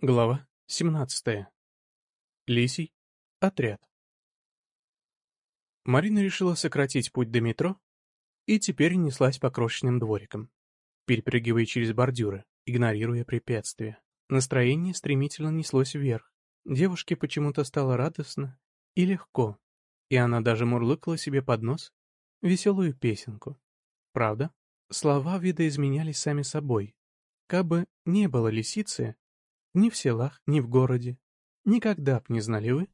Глава 17. Лисий. Отряд. Марина решила сократить путь до метро и теперь неслась по крошечным дворикам, перепрыгивая через бордюры, игнорируя препятствия. Настроение стремительно неслось вверх. Девушке почему-то стало радостно и легко, и она даже мурлыкала себе под нос веселую песенку. Правда, слова видоизменялись сами собой. Кабы не было лисицы, ни в селах, ни в городе. Никогда б не знали вы,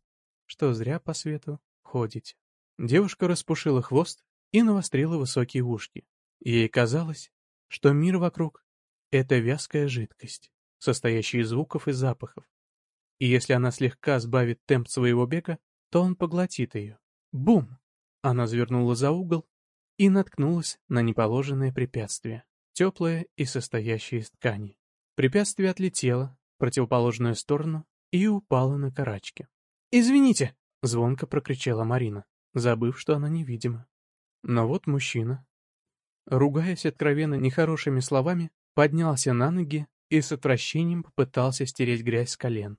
что зря по свету ходите. Девушка распушила хвост и навострила высокие ушки. Ей казалось, что мир вокруг — это вязкая жидкость, состоящая из звуков и запахов. И если она слегка сбавит темп своего бега, то он поглотит ее. Бум! Она завернула за угол и наткнулась на неположенное препятствие, теплое и состоящее из ткани. Препятствие отлетело, противоположную сторону и упала на карачки. «Извините!» — звонко прокричала Марина, забыв, что она невидима. Но вот мужчина, ругаясь откровенно нехорошими словами, поднялся на ноги и с отвращением попытался стереть грязь с колен.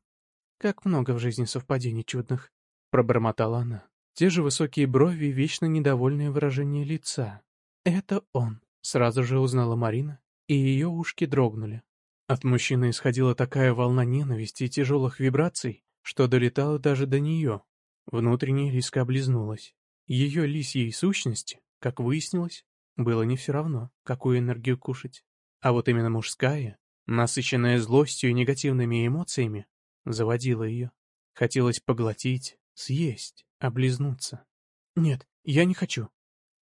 «Как много в жизни совпадений чудных!» — пробормотала она. Те же высокие брови и вечно недовольное выражение лица. «Это он!» — сразу же узнала Марина, и ее ушки дрогнули. От мужчины исходила такая волна ненависти и тяжелых вибраций, что долетала даже до нее. Внутренне Лиска облизнулась. Ее лисьей сущности, как выяснилось, было не все равно, какую энергию кушать. А вот именно мужская, насыщенная злостью и негативными эмоциями, заводила ее. Хотелось поглотить, съесть, облизнуться. «Нет, я не хочу».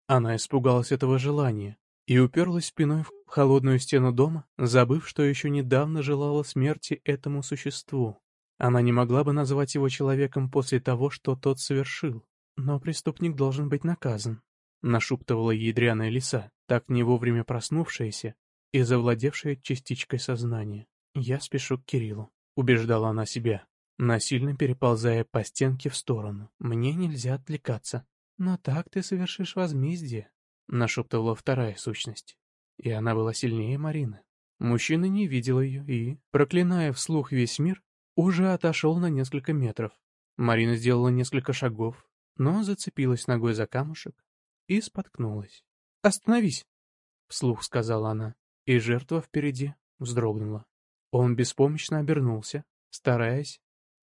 Она испугалась этого желания, и уперлась спиной в холодную стену дома, забыв, что еще недавно желала смерти этому существу. Она не могла бы назвать его человеком после того, что тот совершил. Но преступник должен быть наказан, нашептывала ядряная лиса, так не вовремя проснувшаяся и завладевшая частичкой сознания. «Я спешу к Кириллу», — убеждала она себя, насильно переползая по стенке в сторону. «Мне нельзя отвлекаться. Но так ты совершишь возмездие». — нашептывала вторая сущность. И она была сильнее Марины. Мужчина не видел ее и, проклиная вслух весь мир, уже отошел на несколько метров. Марина сделала несколько шагов, но зацепилась ногой за камушек и споткнулась. «Остановись!» — вслух сказала она, и жертва впереди вздрогнула. Он беспомощно обернулся, стараясь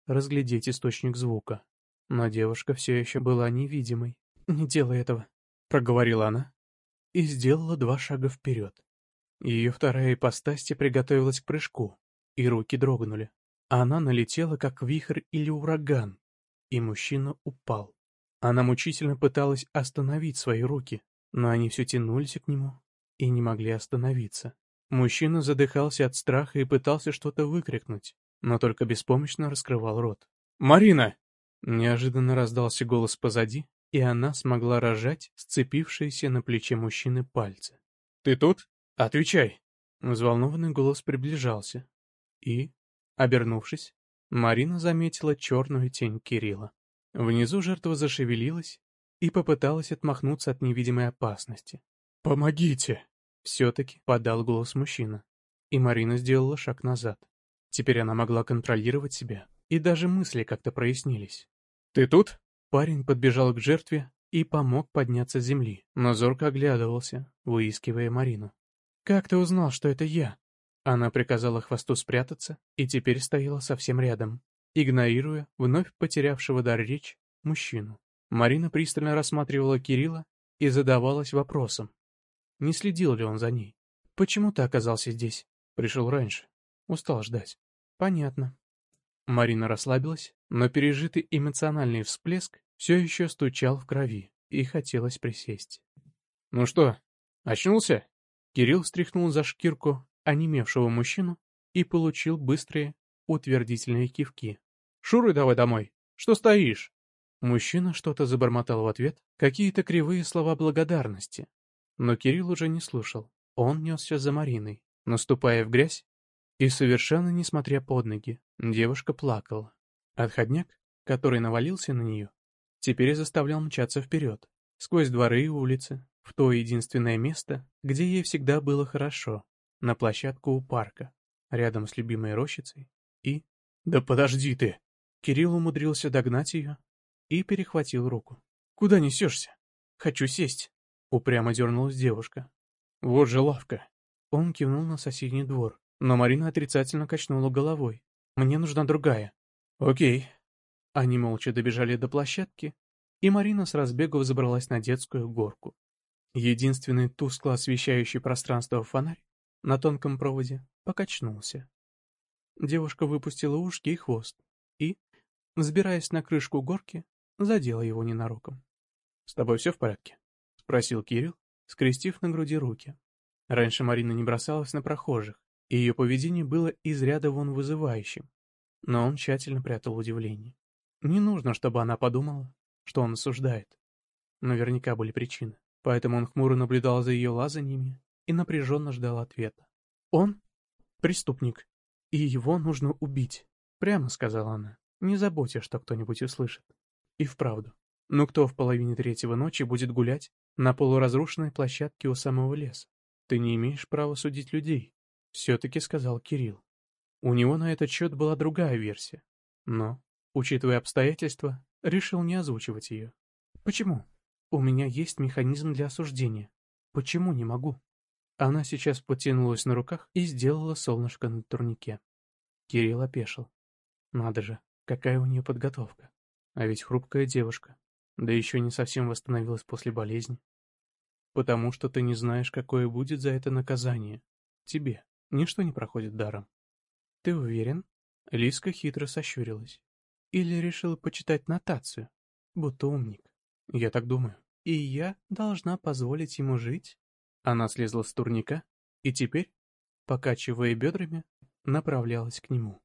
разглядеть источник звука. Но девушка все еще была невидимой. «Не делай этого», проговорила она и сделала два шага вперед. Ее вторая ипостась приготовилась к прыжку, и руки дрогнули. Она налетела, как вихрь или ураган, и мужчина упал. Она мучительно пыталась остановить свои руки, но они все тянулись к нему и не могли остановиться. Мужчина задыхался от страха и пытался что-то выкрикнуть, но только беспомощно раскрывал рот. «Марина!» Неожиданно раздался голос позади, и она смогла рожать сцепившиеся на плече мужчины пальцы. «Ты тут? Отвечай!» Взволнованный голос приближался. И, обернувшись, Марина заметила черную тень Кирилла. Внизу жертва зашевелилась и попыталась отмахнуться от невидимой опасности. «Помогите!» Все-таки подал голос мужчина, и Марина сделала шаг назад. Теперь она могла контролировать себя, и даже мысли как-то прояснились. «Ты тут?» Парень подбежал к жертве и помог подняться с земли, но зорко оглядывался, выискивая Марину. «Как ты узнал, что это я?» Она приказала хвосту спрятаться и теперь стояла совсем рядом, игнорируя вновь потерявшего дар речь мужчину. Марина пристально рассматривала Кирилла и задавалась вопросом, не следил ли он за ней. «Почему ты оказался здесь?» «Пришел раньше. Устал ждать». «Понятно. Марина расслабилась, но пережитый эмоциональный всплеск все еще стучал в крови, и хотелось присесть. «Ну что, очнулся?» Кирилл встряхнул за шкирку онемевшего мужчину и получил быстрые, утвердительные кивки. «Шуруй давай домой! Что стоишь?» Мужчина что-то забормотал в ответ, какие-то кривые слова благодарности. Но Кирилл уже не слушал. Он несся за Мариной, наступая в грязь и совершенно не смотря под ноги, девушка плакала. Отходняк, который навалился на нее, теперь заставлял мчаться вперед, сквозь дворы и улицы, в то единственное место, где ей всегда было хорошо, на площадку у парка, рядом с любимой рощицей и «Да подожди ты!» Кирилл умудрился догнать ее и перехватил руку. «Куда несешься?» «Хочу сесть», — упрямо дернулась девушка. «Вот же лавка». Он кивнул на соседний двор, но Марина отрицательно качнула головой. «Мне нужна другая». «Окей». Они молча добежали до площадки, и Марина с разбегу забралась на детскую горку. Единственный тускло освещающий пространство фонарь на тонком проводе покачнулся. Девушка выпустила ушки и хвост и, взбираясь на крышку горки, задела его ненароком. — С тобой все в порядке? — спросил Кирилл, скрестив на груди руки. Раньше Марина не бросалась на прохожих, ее поведение было из ряда вон вызывающим, но он тщательно прятал удивление. Не нужно, чтобы она подумала, что он осуждает. Наверняка были причины, поэтому он хмуро наблюдал за ее лазаниями и напряженно ждал ответа. Он — преступник, и его нужно убить, прямо сказала она, не заботясь, что кто-нибудь услышит. И вправду. Ну кто в половине третьего ночи будет гулять на полуразрушенной площадке у самого леса? Ты не имеешь права судить людей, все-таки сказал Кирилл. У него на этот счет была другая версия, но, учитывая обстоятельства, решил не озвучивать ее. Почему? У меня есть механизм для осуждения. Почему не могу? Она сейчас потянулась на руках и сделала солнышко на турнике. Кирилл опешил. Надо же, какая у нее подготовка. А ведь хрупкая девушка, да еще не совсем восстановилась после болезни. Потому что ты не знаешь, какое будет за это наказание. Тебе ничто не проходит даром. Ты уверен? Лиска хитро сощурилась. Или решила почитать нотацию, будто умник. Я так думаю. И я должна позволить ему жить? Она слезла с турника и теперь, покачивая бедрами, направлялась к нему.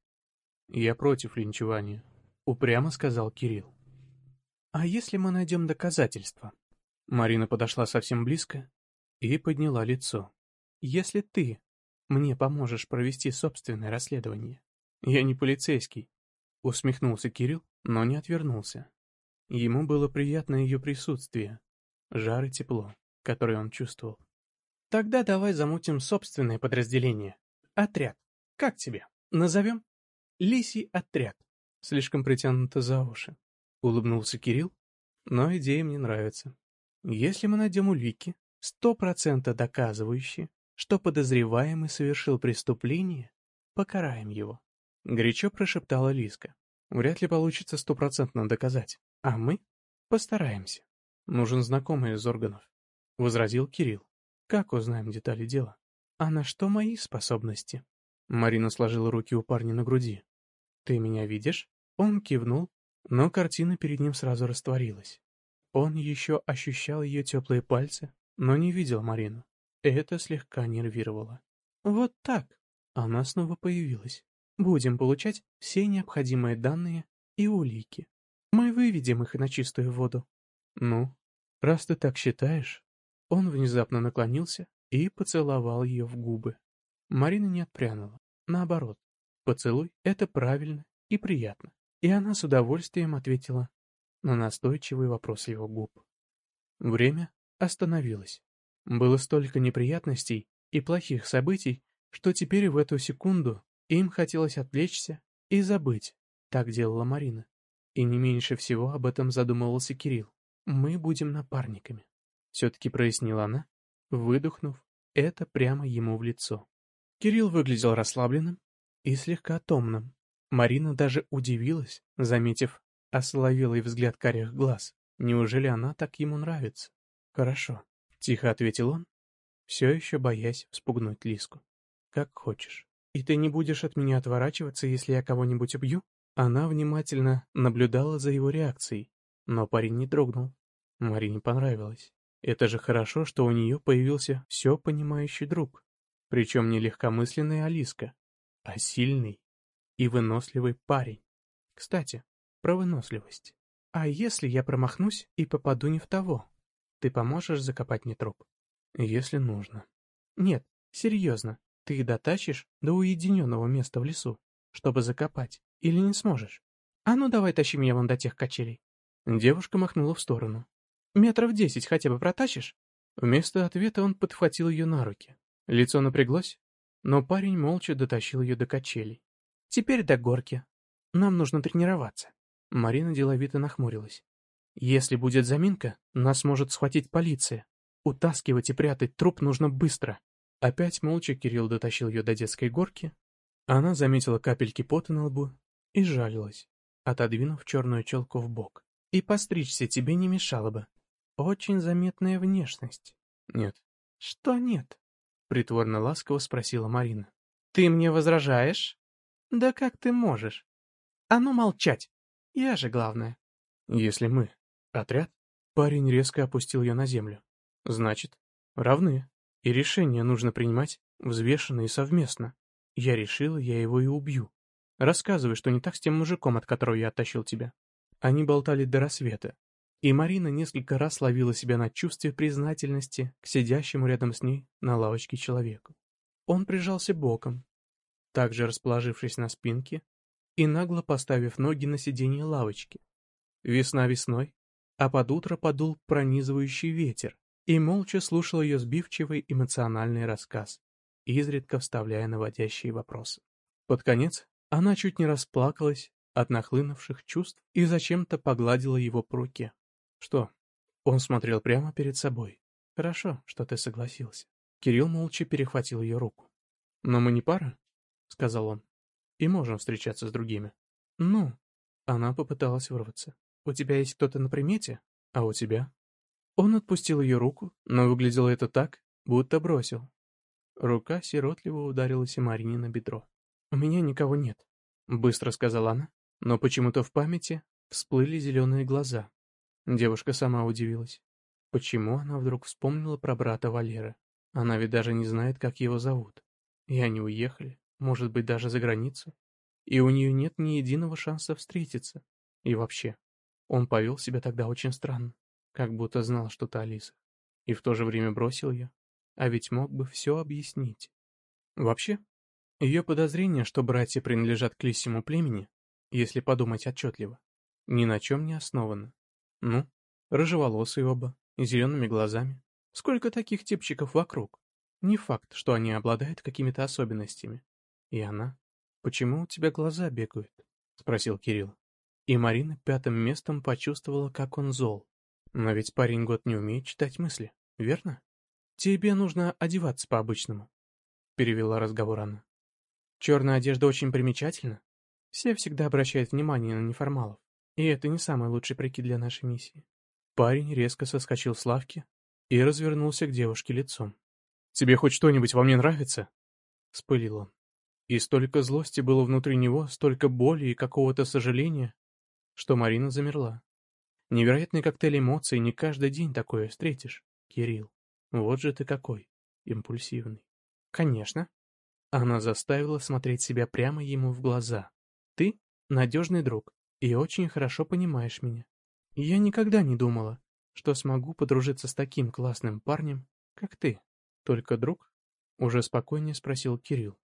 «Я против линчевания», — упрямо сказал Кирилл. «А если мы найдем доказательства?» Марина подошла совсем близко и подняла лицо. «Если ты мне поможешь провести собственное расследование...» «Я не полицейский», — усмехнулся Кирилл, но не отвернулся. Ему было приятно ее присутствие, жар и тепло, которое он чувствовал. Тогда давай замутим собственное подразделение. Отряд. Как тебе? Назовем? Лисий отряд. Слишком притянуто за уши. Улыбнулся Кирилл. Но идея мне нравится. Если мы найдем улики, сто процентов доказывающие, что подозреваемый совершил преступление, покараем его. Горячо прошептала Лиска. Вряд ли получится стопроцентно доказать. А мы постараемся. Нужен знакомый из органов. Возразил Кирилл. Как узнаем детали дела? А на что мои способности? Марина сложила руки у парня на груди. Ты меня видишь? Он кивнул, но картина перед ним сразу растворилась. Он еще ощущал ее теплые пальцы, но не видел Марину. Это слегка нервировало. Вот так. Она снова появилась. Будем получать все необходимые данные и улики. Мы выведем их на чистую воду. Ну, раз ты так считаешь, он внезапно наклонился и поцеловал ее в губы. Марина не отпрянула. Наоборот, поцелуй — это правильно и приятно. И она с удовольствием ответила на настойчивый вопрос его губ. Время остановилось. Было столько неприятностей и плохих событий, что теперь в эту секунду им хотелось отвлечься и забыть. Так делала Марина. И не меньше всего об этом задумывался Кирилл. Мы будем напарниками. Все-таки прояснила она, выдохнув это прямо ему в лицо. Кирилл выглядел расслабленным и слегка томным. Марина даже удивилась, заметив осоловелый взгляд карих глаз. Неужели она так ему нравится? Хорошо, тихо ответил он, все еще боясь вспугнуть Лиску. Как хочешь. И ты не будешь от меня отворачиваться, если я кого-нибудь убью? Она внимательно наблюдала за его реакцией, но парень не дрогнул. Марине понравилось. Это же хорошо, что у нее появился все понимающий друг. Причем не легкомысленный Алиска, а сильный и выносливый парень. Кстати, про выносливость. А если я промахнусь и попаду не в того? Ты поможешь закопать мне труп? Если нужно. Нет, серьезно, ты дотащишь до уединенного места в лесу, чтобы закопать, или не сможешь? А ну давай тащи меня вон до тех качелей. Девушка махнула в сторону. Метров десять хотя бы протащишь?» Вместо ответа он подхватил ее на руки. Лицо напряглось, но парень молча дотащил ее до качелей. «Теперь до горки. Нам нужно тренироваться. Марина деловито нахмурилась. Если будет заминка, нас может схватить полиция. Утаскивать и прятать труп нужно быстро. Опять молча Кирилл дотащил ее до детской горки. Она заметила капельки пота на лбу и жалилась, отодвинув черную челку в бок. И постричься тебе не мешало бы. Очень заметная внешность. Нет. Что нет? Притворно ласково спросила Марина. Ты мне возражаешь? Да как ты можешь? А ну молчать. Я же главное. Если мы отряд, парень резко опустил ее на землю. Значит, равны. И решение нужно принимать взвешенно и совместно. Я решила, я его и убью. Рассказывай, что не так с тем мужиком, от которого я оттащил тебя. Они болтали до рассвета, и Марина несколько раз ловила себя на чувстве признательности к сидящему рядом с ней на лавочке человеку. Он прижался боком, также расположившись на спинке и нагло поставив ноги на сиденье лавочки. Весна весной, а под утро подул пронизывающий ветер, и молча слушал ее сбивчивый эмоциональный рассказ, изредка вставляя наводящие вопросы. Под конец она чуть не расплакалась от нахлынувших чувств и зачем-то погладила его по руке. Что? Он смотрел прямо перед собой. Хорошо, что ты согласился. Кирилл молча перехватил ее руку. Но мы не пара, сказал он. И можем встречаться с другими. Ну, она попыталась вырваться. У тебя есть кто-то на примете? А у тебя? Он отпустил ее руку, но выглядело это так, будто бросил. Рука сиротливо ударилась и Марине на бедро. «У меня никого нет», — быстро сказала она, но почему-то в памяти всплыли зеленые глаза. Девушка сама удивилась. Почему она вдруг вспомнила про брата Валеры? Она ведь даже не знает, как его зовут. И они уехали, может быть, даже за границу. И у нее нет ни единого шанса встретиться. И вообще, он повел себя тогда очень странно, как будто знал что-то о Лисах. И в то же время бросил ее. А ведь мог бы все объяснить. Вообще, ее подозрение, что братья принадлежат к лисьему племени, если подумать отчетливо, ни на чем не основано. Ну, рыжеволосые оба, и зелеными глазами. Сколько таких типчиков вокруг? Не факт, что они обладают какими-то особенностями. И она? Почему у тебя глаза бегают? Спросил Кирилл. И Марина пятым местом почувствовала, как он зол. Но ведь парень год не умеет читать мысли, верно? Тебе нужно одеваться по-обычному, перевела разговор она. Черная одежда очень примечательна. Все всегда обращают внимание на неформалов. И это не самый лучший прикид для нашей миссии. Парень резко соскочил с лавки и развернулся к девушке лицом. «Тебе хоть что-нибудь во мне нравится?» — спылил он. И столько злости было внутри него, столько боли и какого-то сожаления, что Марина замерла. Невероятный коктейль эмоций, не каждый день такое встретишь, Кирилл. Вот же ты какой, импульсивный. Конечно, она заставила смотреть себя прямо ему в глаза. «Ты — надежный друг и очень хорошо понимаешь меня. Я никогда не думала, что смогу подружиться с таким классным парнем, как ты. Только друг?» — уже спокойнее спросил Кирилл,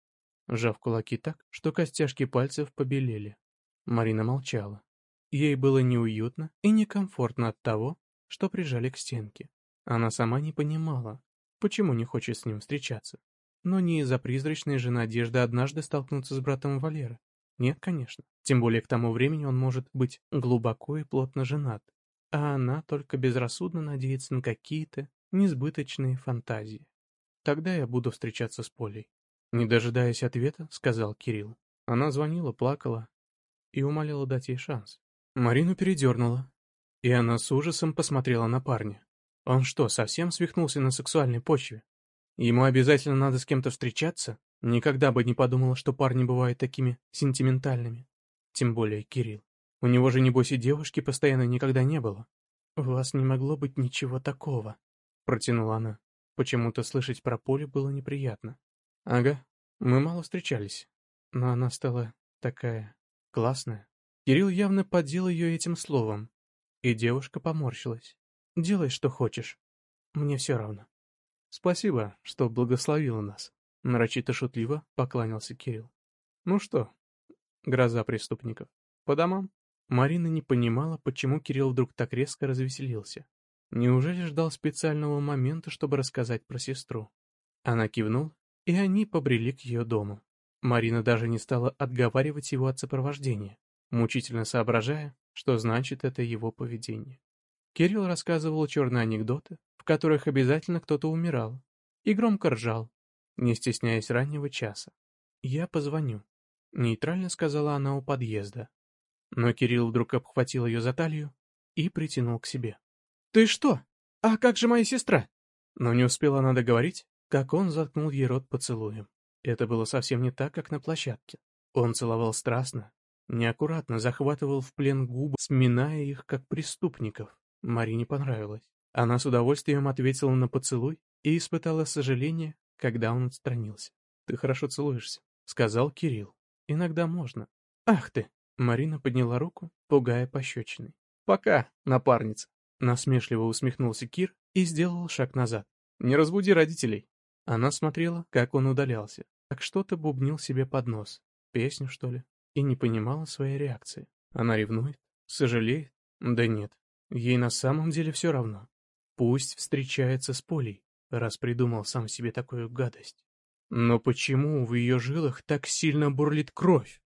сжав кулаки так, что костяшки пальцев побелели. Марина молчала. Ей было неуютно и некомфортно от того, что прижали к стенке. Она сама не понимала, почему не хочет с ним встречаться. Но не из-за призрачной же надежды однажды столкнуться с братом Валеры. Нет, конечно. Тем более к тому времени он может быть глубоко и плотно женат. А она только безрассудно надеется на какие-то несбыточные фантазии. Тогда я буду встречаться с Полей. Не дожидаясь ответа, сказал Кирилл. Она звонила, плакала и умоляла дать ей шанс. Марину передернула, и она с ужасом посмотрела на парня. Он что, совсем свихнулся на сексуальной почве? Ему обязательно надо с кем-то встречаться? Никогда бы не подумала, что парни бывают такими сентиментальными. Тем более Кирилл. У него же, небось, и девушки постоянно никогда не было. «У вас не могло быть ничего такого», — протянула она. Почему-то слышать про Поле было неприятно. «Ага, мы мало встречались, но она стала такая классная». Кирилл явно поддел ее этим словом, и девушка поморщилась. «Делай, что хочешь. Мне все равно». «Спасибо, что благословила нас», — нарочито шутливо покланялся Кирилл. «Ну что, гроза преступников, по домам?» Марина не понимала, почему Кирилл вдруг так резко развеселился. Неужели ждал специального момента, чтобы рассказать про сестру? Она кивнул, и они побрели к ее дому. Марина даже не стала отговаривать его от сопровождения. Мучительно соображая, что значит это его поведение. Кирилл рассказывал черные анекдоты, в которых обязательно кто-то умирал, и громко ржал, не стесняясь раннего часа. «Я позвоню», — нейтрально сказала она у подъезда. Но Кирилл вдруг обхватил ее за талию и притянул к себе. «Ты что? А как же моя сестра?» Но не успела она договорить, как он заткнул ей рот поцелуем. Это было совсем не так, как на площадке. Он целовал страстно, неаккуратно захватывал в плен губы, сминая их, как преступников. Марине понравилось. Она с удовольствием ответила на поцелуй и испытала сожаление, когда он отстранился. «Ты хорошо целуешься», — сказал Кирилл. «Иногда можно». «Ах ты!» — Марина подняла руку, пугая пощечиной. «Пока, напарница!» — насмешливо усмехнулся Кир и сделал шаг назад. «Не разбуди родителей!» Она смотрела, как он удалялся, как что-то бубнил себе под нос. Песню, что ли? И не понимала своей реакции. Она ревнует? Сожалеет? Да нет, ей на самом деле все равно. Пусть встречается с Полей, раз придумал сам себе такую гадость. Но почему в ее жилах так сильно бурлит кровь?